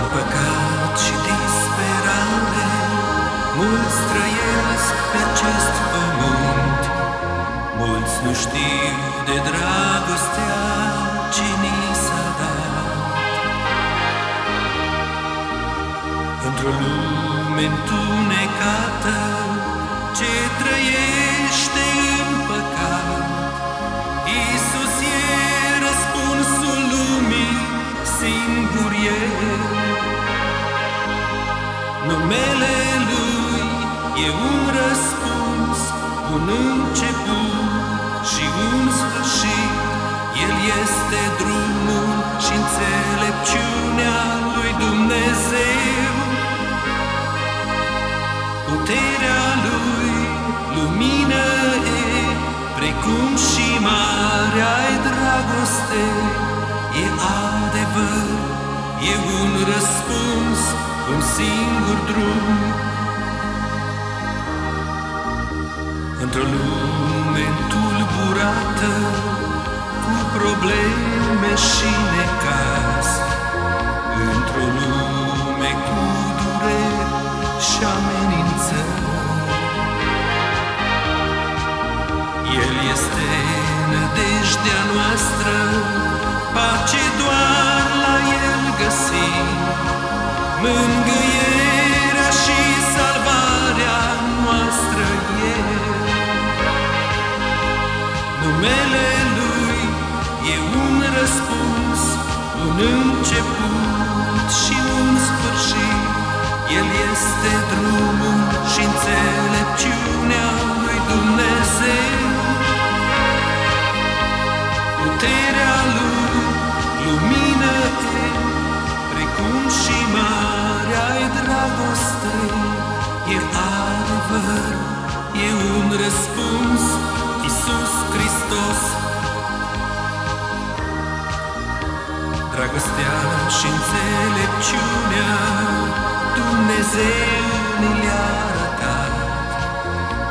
În păcat și disperare Mulți trăiesc pe acest pământ. Mulți nu știu de dragostea ce ni s-a dat. Într-o lume întunecată Ce trăiește Numele Lui e un răspuns, un început și un sfârșit. El este drumul și înțelepciunea lui Dumnezeu. Puterea Lui lumină e, precum și marea dragoste. E adevăr, e un răspuns, un singur drum. Într-o lume tulburată Cu probleme și necaz Într-o lume cu dureri și amenințări. El este nădejdea noastră Pace doar Mângâierea și salvarea noastră e. Numele Lui e un răspuns, un început și un sfârșit. El este drumul și înțelepciunea lui Dumnezeu. Puterea Lui lumină e, precum și marea dragoste E adevăr, e un răspuns, Iisus Hristos. Dragostea și înțelepciunea Dumnezeu ne le-a arătat.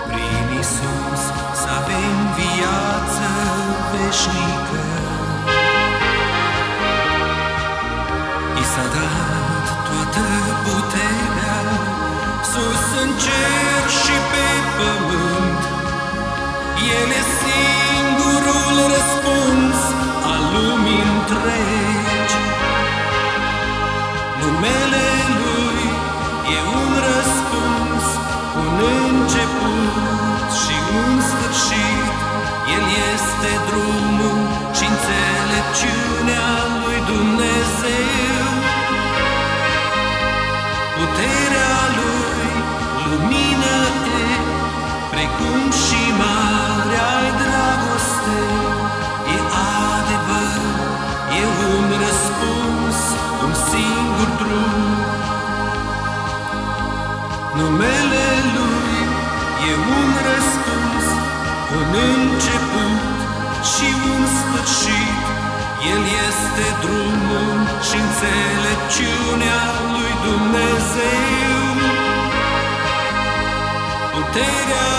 Prin Iisus să avem viață veșnică toată puterea Sus în cer Numele Lui e un răspuns, un început și un sfârșit. El este drumul și înțelepciunea lui Dumnezeu. Puterea